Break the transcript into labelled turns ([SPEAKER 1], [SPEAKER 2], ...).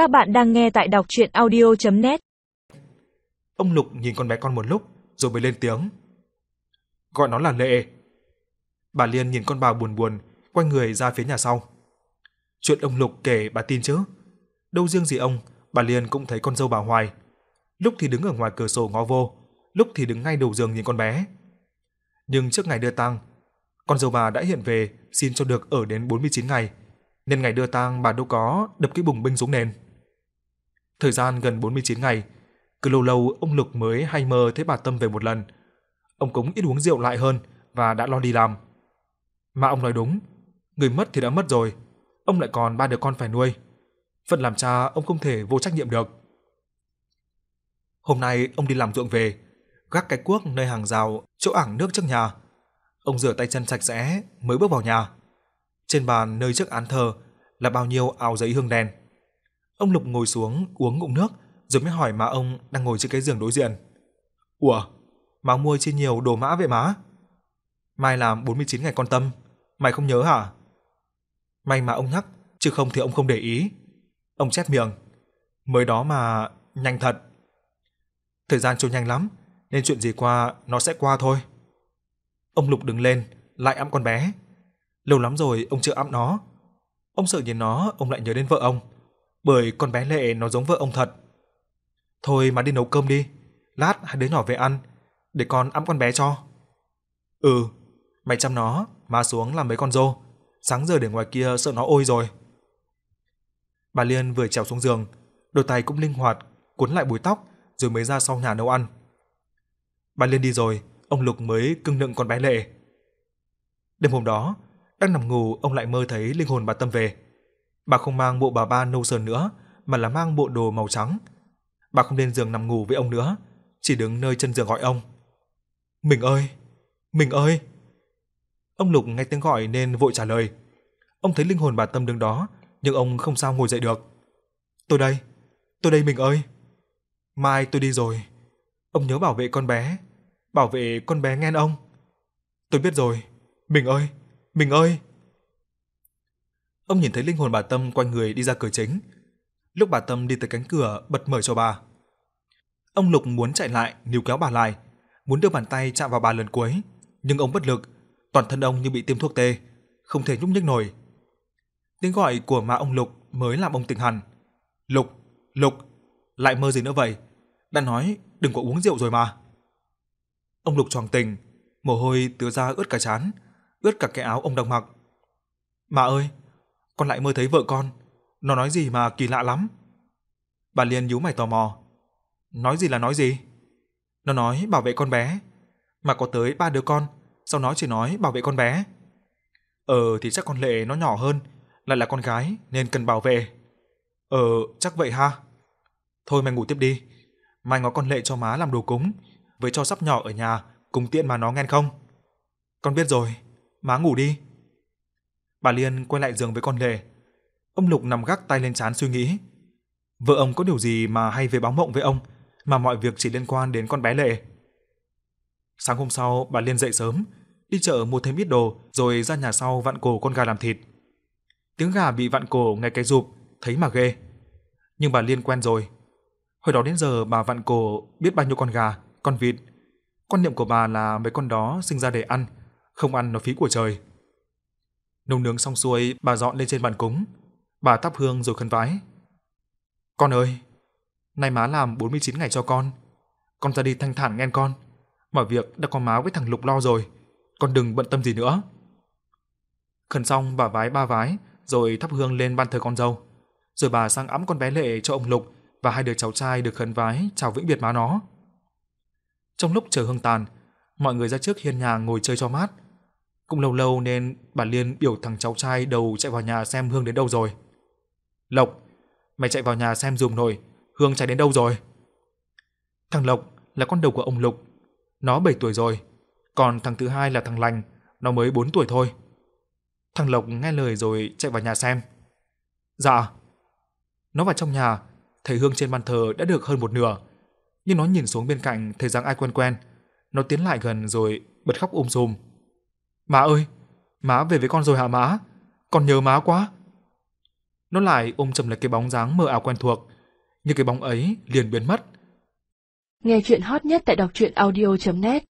[SPEAKER 1] Các bạn đang nghe tại đọc chuyện audio.net
[SPEAKER 2] Ông Lục nhìn con bé con một lúc rồi mới lên tiếng. Gọi nó là Lệ. Bà Liên nhìn con bà buồn buồn, quay người ra phía nhà sau. Chuyện ông Lục kể bà tin chứ? Đâu riêng gì ông, bà Liên cũng thấy con dâu bà Hoài. Lúc thì đứng ở ngoài cửa sổ ngó vô, lúc thì đứng ngay đầu giường nhìn con bé. Nhưng trước ngày đưa tang, con dâu bà đã hiện về xin cho được ở đến 49 ngày, nên ngày đưa tang bà đâu có đập cái bùng binh xuống nền. Thời gian gần 49 ngày, cứ lâu lâu ông Lục mới hay mơ thấy bà Tâm về một lần. Ông cũng ít uống rượu lại hơn và đã lo đi làm. Mà ông nói đúng, người mất thì đã mất rồi, ông lại còn ba đứa con phải nuôi. Phận làm cha ông không thể vô trách nhiệm được. Hôm nay ông đi làm ruộng về, gác cái cuốc nơi hàng rào chỗ ảng nước trước nhà. Ông rửa tay chân sạch sẽ mới bước vào nhà. Trên bàn nơi trước án thờ là bao nhiêu áo giấy hương đèn. Ông Lục ngồi xuống uống ngụm nước rồi mới hỏi má ông đang ngồi trên cái giường đối diện. "Ủa, má mua chi nhiều đồ mã vậy má? Mai làm 49 ngày con tâm, mày không nhớ hả?" May mà ông nhắc, chứ không thì ông không để ý. Ông chép miệng, "Mới đó mà, nhanh thật." Thời gian trôi nhanh lắm, nên chuyện gì qua nó sẽ qua thôi. Ông Lục đứng lên, lại ẵm con bé. Lâu lắm rồi ông chưa ẵm nó. Ông sợ nhìn nó, ông lại nhớ đến vợ ông, bởi con bé Lệ nó giống vợ ông thật. Thôi mà đi nấu cơm đi, lát hai đứa nhỏ về ăn, để con ẵm con bé cho. Ừ, mày chăm nó, má xuống làm mấy con dô, sáng giờ để ngoài kia sợ nó ôi rồi. Bà Liên vừa trèo xuống giường, đôi tay cũng linh hoạt, cuốn lại búi tóc rồi mới ra sau nhà nấu ăn. Bà Liên đi rồi, ông Lục mới cưng nựng con bé Lệ. Đêm hôm đó, đang nằm ngủ ông lại mơ thấy linh hồn bà Tâm về. Bà không mang bộ bà ba nâu sờn nữa, mà là mang bộ đồ màu trắng. Bà không lên giường nằm ngủ với ông nữa, chỉ đứng nơi chân giường gọi ông. "Mình ơi, mình ơi." Ông Lục nghe tiếng gọi nên vội trả lời. Ông thấy linh hồn bà Tâm đứng đó, nhưng ông không sao ngồi dậy được. "Tôi đây, tôi đây mình ơi." "Mai tôi đi rồi. Ông nhớ bảo vệ con bé, bảo vệ con bé nghe ông." "Tôi biết rồi, mình ơi, mình ơi." Ông nhìn thấy linh hồn bà Tâm quanh người đi ra cửa chính. Lúc bà Tâm đi tới cánh cửa bật mở cho bà. Ông Lục muốn chạy lại níu kéo bà lại, muốn đưa bàn tay chạm vào bà lần cuối, nhưng ông bất lực, toàn thân ông như bị tiêm thuốc tê, không thể nhúc nhích nổi. Tiếng gọi của má ông Lục mới làm ông tỉnh hẳn. "Lục, Lục, lại mơ gì nữa vậy? Đã nói đừng có uống rượu rồi mà." Ông Lục choàng tỉnh, mồ hôi tứa ra ướt cả trán, ướt cả cái áo ông đang mặc. "Mà ơi, con lại mơ thấy vợ con, nó nói gì mà kỳ lạ lắm." Bà Liên nhíu mày tò mò. "Nói gì là nói gì?" Nó nói bảo vệ con bé, mà có tới ba đứa con, sao nó chỉ nói bảo vệ con bé? Ờ thì chắc con Lệ nó nhỏ hơn, lại là con gái nên cần bảo vệ. Ờ, chắc vậy ha. Thôi mày ngủ tiếp đi. Mai ngó con Lệ cho má làm đồ cúng, với cho sắp nhỏ ở nhà, cùng tiện mà nó nghe không? Con biết rồi, má ngủ đi. Bà Liên quay lại giường với con lề Ông Lục nằm gác tay lên trán suy nghĩ. Vợ ông có điều gì mà hay về báo mộng với ông, mà mọi việc chỉ liên quan đến con bé Lệ. Sáng hôm sau, bà Liên dậy sớm, đi chợ mua thêm ít đồ rồi ra nhà sau vặn cổ con gà làm thịt. Tiếng gà bị vặn cổ nghe cái rụp, thấy mà ghê. Nhưng bà Liên quen rồi. Hồi đó đến giờ bà vặn cổ biết bao nhiêu con gà, con vịt. Quan niệm của bà là mấy con đó sinh ra để ăn, không ăn nó phí của trời nông nướng xong xuôi, bà dọn lên trên bàn cúng. Bà thắp hương rồi khấn vái. Con ơi, nay má làm 49 ngày cho con. Con ra đi thanh thản nghe con. Mọi việc đã có má với thằng Lục lo rồi, con đừng bận tâm gì nữa. khấn xong bà vái ba vái, rồi thắp hương lên ban thờ con dâu. Rồi bà sang ẵm con bé Lệ cho ông Lục và hai đứa cháu trai được khấn vái chào vĩnh biệt má nó. Trong lúc chờ hương tàn, mọi người ra trước hiên nhà ngồi chơi cho mát. Cũng lâu lâu nên bà Liên biểu thằng cháu trai đầu chạy vào nhà xem hương đến đâu rồi. Lộc, mày chạy vào nhà xem dùm nồi, hương chạy đến đâu rồi? Thằng Lộc là con đầu của ông Lục. Nó 7 tuổi rồi, còn thằng thứ hai là thằng Lành, nó mới 4 tuổi thôi. Thằng Lộc nghe lời rồi chạy vào nhà xem. Dạ. Nó vào trong nhà, thấy hương trên bàn thờ đã được hơn một nửa, nhưng nó nhìn xuống bên cạnh thấy dáng ai quen quen, nó tiến lại gần rồi bật khóc um sùm. "Má ơi, má về với con rồi hả má? Con nhớ má quá." nó lại ôm chầm lấy cái bóng dáng mờ ảo quen thuộc, nhưng cái bóng ấy liền biến mất.
[SPEAKER 3] Nghe chuyện hot nhất tại đọc truyện audio.net